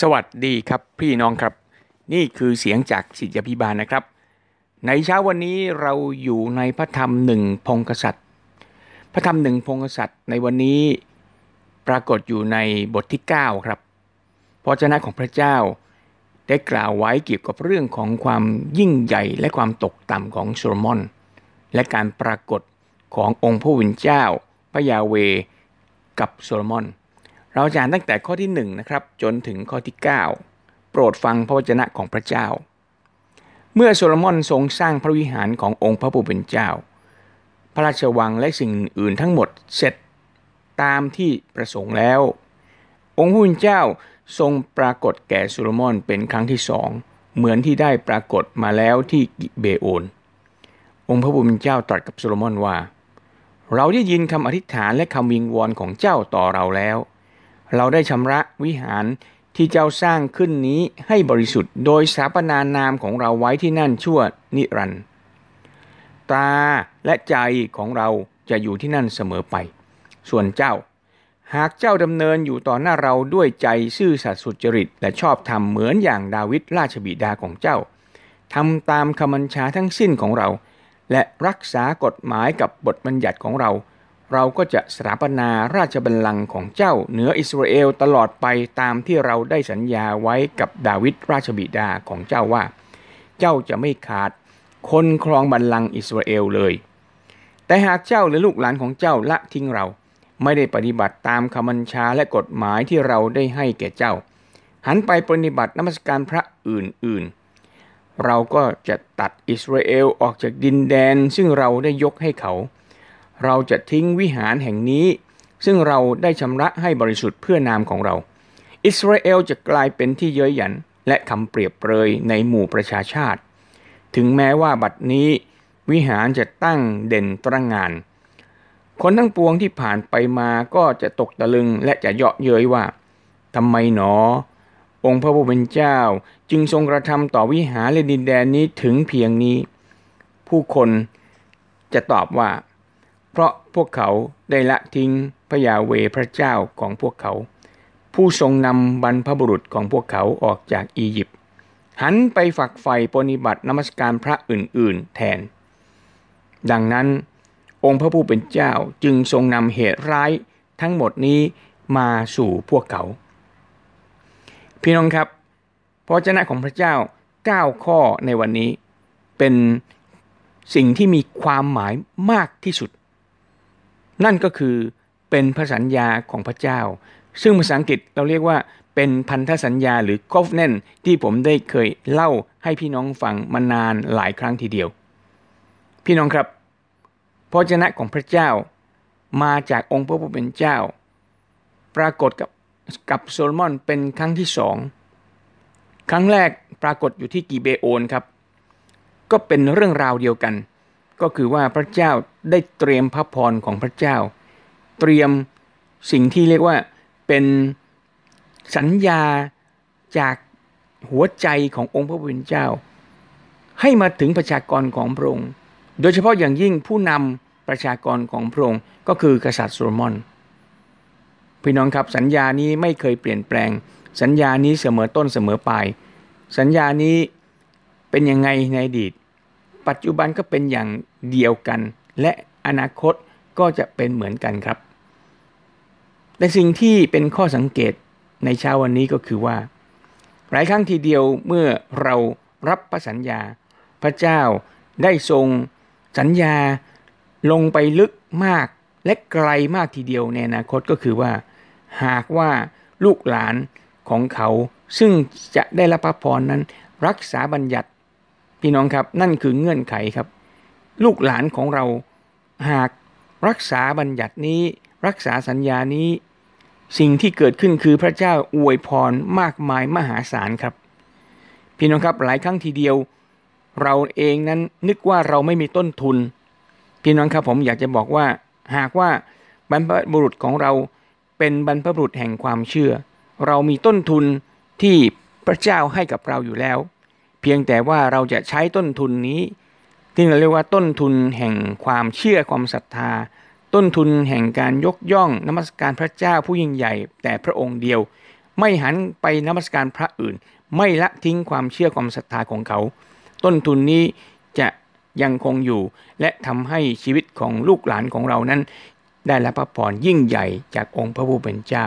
สวัสดีครับพี่น้องครับ นี่คือเสียงจากสิทธิพิบาลนะครับ ในเช้าวันนี้เราอยู่ในพระธรรมหนึ่งพงกษัตริย์ พระธรรมหนึ่งพงกษัตริย์ ในวันนี้ปรากฏอยู่ในบทที่ 9 ครับพระเจ้าของพระเจ้า ได้กล่าวไว้เกี่ยวกับเรื่องของความยิ่งใหญ่และความตกต่ำของโซโลมอน และการปรากฏขององค์พระวิญเจ้าพระยาเวกับโซโลมอน เราจะอ่านตั้งแต่ข้อที่1 นะครับจนถึงข้อที่ 9 โปรดฟังพระวจนะของพระเจ้า เมื่อโซโลมอนทรงสร้างพระวิหารขององค์พระผู้เป็นเจ้า พระราชวังและสิ่งอื่นทั้งหมดเสร็จตามที่ประสงค์แล้ว องค์ผู้เป็นเจ้าทรงปรากฏแก่โซโลมอนเป็นครั้งที่สองเหมือนที่ได้ปรากฏมาแล้วที่กิเบโอน องค์พระผู้เป็นเจ้าตรัสกับโซโลมอนว่า เราได้ยินคำอธิษฐานและคำวิงวอนของเจ้าต่อเราแล้ว เราได้ชำระวิหารที่เจ้าสร้างขึ้นนี้ให้บริสุทธิ์ โดยสถาปนานามของเราไว้ที่นั่นชั่วนิรันดร์ตาและใจของเราจะอยู่ที่นั่นเสมอไป ส่วนเจ้า หากเจ้าดำเนินอยู่ต่อหน้าเราด้วยใจซื่อสัตย์สุจริต และชอบธรรมเหมือนอย่างดาวิดราชบิดาของเจ้าทำตามคำบัญชาทั้งสิ้นของเรา และรักษากฎหมายกับบทบัญญัติของเรา เราก็จะสถาปนาราชบัลลังก์ของเจ้าเหนืออิสราเอลตลอดไปตามที่เราได้สัญญาไว้กับดาวิดราชบิดาของเจ้าว่า เจ้าจะไม่ขาด คนครองบัลลังก์อิสราเอลเลย แต่หากเจ้าหรือลูกหลานของเจ้าละทิ้งเรา ไม่ได้ปฏิบัติตามคำบัญชาและกฎหมายที่เราได้ให้แก่เจ้า หันไปปฏิบัตินมัสการพระอื่นๆ เราก็จะตัดอิสราเอลออกจากดินแดนซึ่งเราได้ยกให้เขา เราจะทิ้งวิหารแห่งนี้ ซึ่งเราได้ชำระให้บริสุทธิ์เพื่อนามของเรา อิสราเอลจะกลายเป็นที่เย้ยหยันและคำเปรียบเปรยในหมู่ประชาชาติ ถึงแม้ว่าบัดนี้ วิหารจะตั้งเด่นตระงาน คนทั้งปวงที่ผ่านไปมาก็จะตกตะลึงและจะเยาะเย้ยว่าทำไมหนอ องค์พระผู้เป็นเจ้าจึงทรงกระทำต่อวิหารและดินแดนนี้ถึงเพียงนี้ ผู้คนจะตอบว่า เพราะพวกเขาได้ละทิ้งพระยาเวพระเจ้าของพวกเขา ผู้ทรงนำบรรพบุรุษของพวกเขาออกจากอียิปต์หันไปฝักใฝ่ปฏิบัตินมัสการพระอื่น ๆ แทน ดังนั้น องค์พระผู้เป็นเจ้าจึงทรงนำเหตุร้ายทั้งหมดนี้มาสู่พวกเขา พี่น้องครับพระเจ้าของพระเจ้า 9 ข้อในวันนี้เป็นสิ่งที่มีความหมายมากที่สุด นั่นก็คือเป็นพระสัญญาของพระเจ้า ซึ่งภาษาอังกฤษเราเรียกว่าเป็นพันธสัญญาหรือ covenant ที่ผมได้เคยเล่าให้พี่น้องฟังมานานหลายครั้งทีเดียว พี่น้องครับพระเจ้าของพระเจ้ามาจากองค์พระผู้เป็นเจ้า ปรากฏกับกับโซโลมอนเป็นครั้งที่สองครั้งแรกปรากฏอยู่ที่กีเบโอนครับ ก็เป็นเรื่องราวเดียวกัน ก็คือว่าพระเจ้าได้เตรียมพระพรของพระเจ้า เตรียมสิ่งที่เรียกว่าเป็นสัญญาจากหัวใจขององค์พระผู้เป็นเจ้า ให้มาถึงประชากรของพระองค์ โดยเฉพาะอย่างยิ่งผู้นำประชากรของพระองค์ก็คือกษัตริย์โซโลมอนพี่น้องครับสัญญานี้ไม่เคยเปลี่ยนแปลง สัญญานี้เสมอต้นเสมอปลายสัญญานี้เป็นยังไงในอดีต ปัจจุบันก็เป็นอย่าง เดียวกัน และอนาคตก็จะเป็นเหมือนกันครับ แต่สิ่งที่เป็นข้อสังเกตในเช้าวันนี้ก็คือว่า หลายครั้งทีเดียวเมื่อเรารับพระสัญญา พระเจ้าได้ทรงสัญญาลงไปลึกมากและไกลมากทีเดียวในอนาคตก็คือว่า หากว่าลูกหลานของเขาซึ่งจะได้รับพระพรนั้นรักษาบัญญัติ พี่น้องครับนั่นคือเงื่อนไขครับ ลูกหลานของเราหากรักษาบัญญัตินี้รักษาสัญญานี้ สิ่งที่เกิดขึ้นคือพระเจ้าอวยพรมากมายมหาศาลครับ พี่น้องครับหลายครั้งทีเดียว เราเองนั้นนึกว่าเราไม่มีต้นทุน พี่น้องครับผมอยากจะบอกว่า หากว่าบรรพบุรุษของเราเป็นบรรพบุรุษแห่งความเชื่อ เรามีต้นทุนที่พระเจ้าให้กับเราอยู่แล้ว เพียงแต่ว่าเราจะใช้ต้นทุนนี้ ที่เราเรียกว่าต้นทุนแห่งความเชื่อความศรัทธา ต้นทุนแห่งการยกย่องนมัสการพระเจ้าผู้ยิ่งใหญ่ แต่พระองค์เดียว ไม่หันไปนมัสการพระอื่น ไม่ละทิ้งความเชื่อความศรัทธาของเขา ต้นทุนนี้จะยังคงอยู่ และทำให้ชีวิตของลูกหลานของเรานั้น ได้รับพระพรยิ่งใหญ่จากองค์พระผู้เป็นเจ้า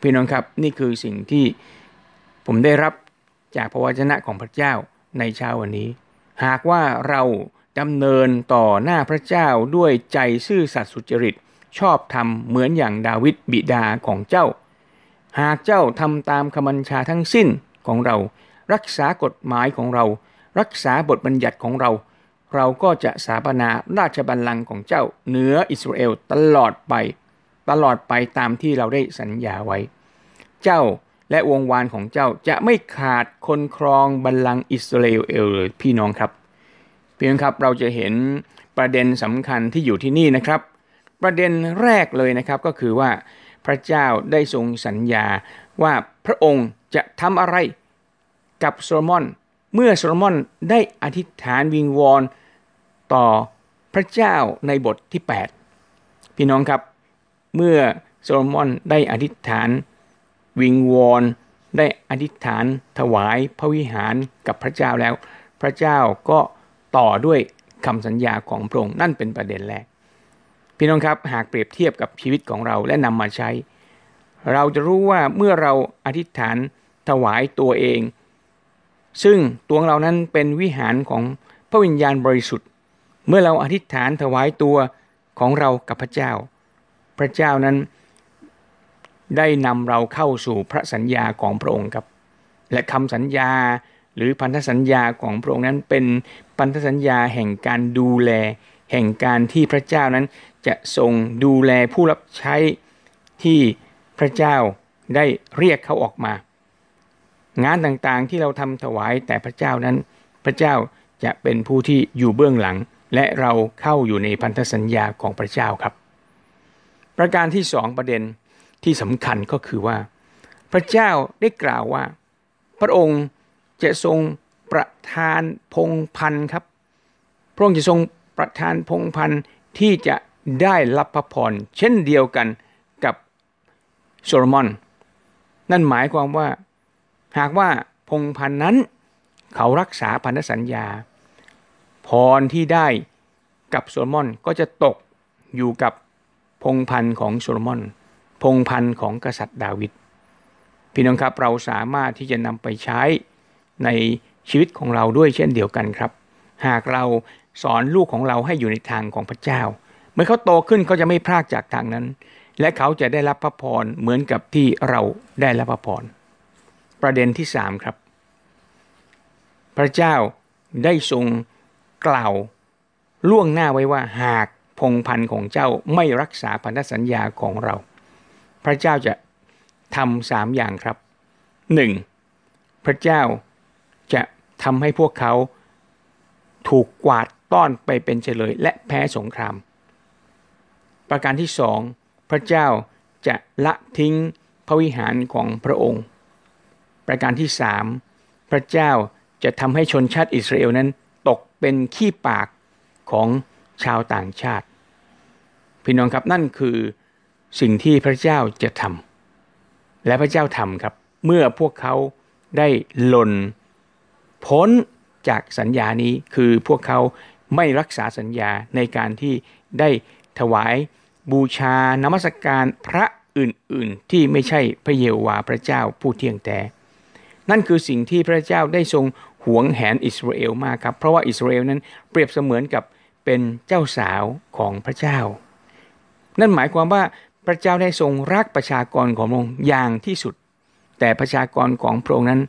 พี่น้องครับนี่คือสิ่งที่ผมได้รับจากพระวจนะของพระเจ้าในเช้าวันนี้ หากว่าเราดำเนินต่อหน้าพระเจ้าด้วยใจซื่อสัตย์สุจริต ชอบธรรมเหมือนอย่างดาวิดบิดาของเจ้า หากเจ้าทำตามคำบัญชาทั้งสิ้นของเรา รักษากฎหมายของเรา รักษาบทบัญญัติของเรา เราก็จะสาปนาราชบัลลังก์ของเจ้าเหนืออิสราเอลตลอดไป ตลอดไปตามที่เราได้สัญญาไว้ เจ้า และวงวานของเจ้าจะไม่ขาดคนครองบัลลังก์อิสราเอลเลยพี่น้องครับพี่น้องครับเราจะเห็นประเด็นสำคัญที่อยู่ที่นี่นะครับ ประเด็นแรกเลยนะครับก็คือว่าพระเจ้าได้ทรงสัญญาว่าพระองค์จะทำอะไรกับโซโลมอน เมื่อโซโลมอนได้อธิษฐานวิงวอนต่อพระเจ้าในบทที่ 8 พี่น้องครับ เมื่อโซโลมอนได้อธิษฐาน วิงวอนได้อธิษฐานถวายพระวิหารกับพระเจ้าแล้ว พระเจ้าก็ต่อด้วยคำสัญญาของพระองค์นั่นเป็นประเด็นแรก พี่น้องครับหากเปรียบเทียบกับชีวิตของเราและนำมาใช้ เราจะรู้ว่าเมื่อเราอธิษฐานถวายตัวเอง ซึ่งตัวเรานั้นเป็นวิหารของพระวิญญาณบริสุทธิ์ เมื่อเราอธิษฐานถวายตัวของเรากับพระเจ้า พระเจ้านั้น ได้นำเราเข้าสู่พระสัญญาของพระองค์ครับ และคำสัญญาหรือพันธสัญญาของพระองค์นั้นเป็นพันธสัญญาแห่งการดูแล แห่งการที่พระเจ้านั้นจะทรงดูแลผู้รับใช้ที่พระเจ้าได้เรียกเขาออกมา งานต่างๆที่เราทำถวายแต่พระเจ้านั้น พระเจ้าจะเป็นผู้ที่อยู่เบื้องหลัง และเราเข้าอยู่ในพันธสัญญาของพระเจ้าครับ ประการที่สองประเด็น ที่สำคัญก็คือว่า พระเจ้าได้กล่าวว่า พระองค์จะทรงประทานพงพันครับ พระองค์จะทรงประทานพงพันที่จะได้รับพระพรเช่นเดียวกันกับโซโลมอน นั่นหมายความว่า หากว่าพงพันนั้น เขารักษาพันธสัญญา พรที่ได้กับโซโลมอนก็จะตกอยู่กับพงพันของโซโลมอน พงพันธ์ของกษัตริย์ดาวิดพี่น้องครับเราสามารถที่จะนำไปใช้ในชีวิตของเราด้วยเช่นเดียวกันครับ หากเราสอนลูกของเราให้อยู่ในทางของพระเจ้า เมื่อเขาโตขึ้นเขาจะไม่พลากจากทางนั้น และเขาจะได้รับพระพรเหมือนกับที่เราได้รับพระพรประเด็นที่สามครับ พระเจ้าได้ทรงกล่าวล่วงหน้าไว้ว่าหากพงพันธ์ของเจ้าไม่รักษาพันธสัญญาของเรา พระเจ้าจะทำสามอย่างครับหนึ่งพระเจ้าจะทำให้พวกเขาถูกกวาดต้อนไปเป็นเฉลยและแพ้สงคราม ประการที่สองพระเจ้าจะละทิ้งพระวิหารของพระองค์ ประการที่สามพระเจ้าจะทำให้ชนชาติอิสราเอลนั้นตกเป็นขี้ปากของชาวต่างชาติ พี่น้องครับนั่นคือ สิ่งที่พระเจ้าจะทำและพระเจ้าทำครับ เมื่อพวกเขาได้หล่นพ้นจากสัญญานี้คือพวกเขาไม่รักษาสัญญาในการที่ได้ถวายบูชานมัสการพระอื่นๆ ที่ไม่ใช่พระเยโวาพระเจ้าผู้เที่ยงแท้นั่นคือสิ่งที่พระเจ้าได้ทรงหวงแหนอิสราเอลมากครับ เพราะว่าอิสราเอลนั้นเปรียบเสมือนกับเป็นเจ้าสาวของพระเจ้า นั่นหมายความว่า พระเจ้าได้ทรงรักประชากรของพระองค์อย่างที่สุด แต่ประชากรของพระองค์นั้น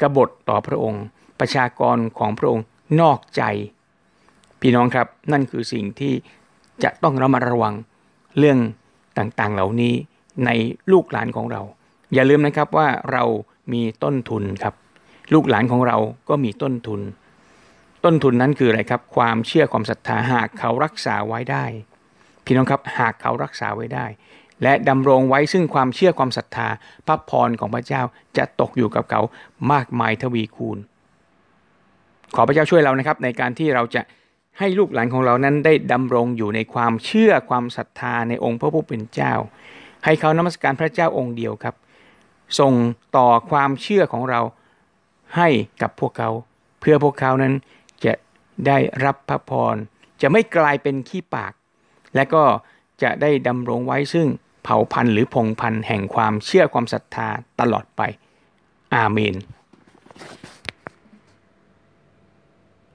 กบฏต่อพระองค์ ประชากรของพระองค์นอกใจ พี่น้องครับนั่นคือสิ่งที่จะต้องระมัดระวังเรื่องต่างๆเหล่านี้ในลูกหลานของเรา อย่าลืมนะครับว่าเรามีต้นทุนครับ ลูกหลานของเราก็มีต้นทุน ต้นทุนนั้นคืออะไรครับ ความเชื่อความศรัทธาหากเขารักษาไว้ได้ พี่น้องครับหากเขารักษาไว้ได้ และดำรงไว้ซึ่งความเชื่อความศรัทธาพระพรของพระเจ้าจะตกอยู่กับเขามากมายทวีคูณ ขอพระเจ้าช่วยเรานะครับ ในการที่เราจะให้ลูกหลานของเรานั้นได้ดำรงอยู่ในความเชื่อความศรัทธาในองค์พระผู้เป็นเจ้า ให้เขานมัสการพระเจ้าองค์เดียวครับ ส่งต่อความเชื่อของเราให้กับพวกเขา เพื่อพวกเขานั้นจะได้รับพระพรจะไม่กลายเป็นขี้ปาก และก็จะได้ดำรงไว้ซึ่งเผ่าพันธุ์หรือพงพันธุ์แห่งความเชื่อความศรัทธาตลอดไป อาเมน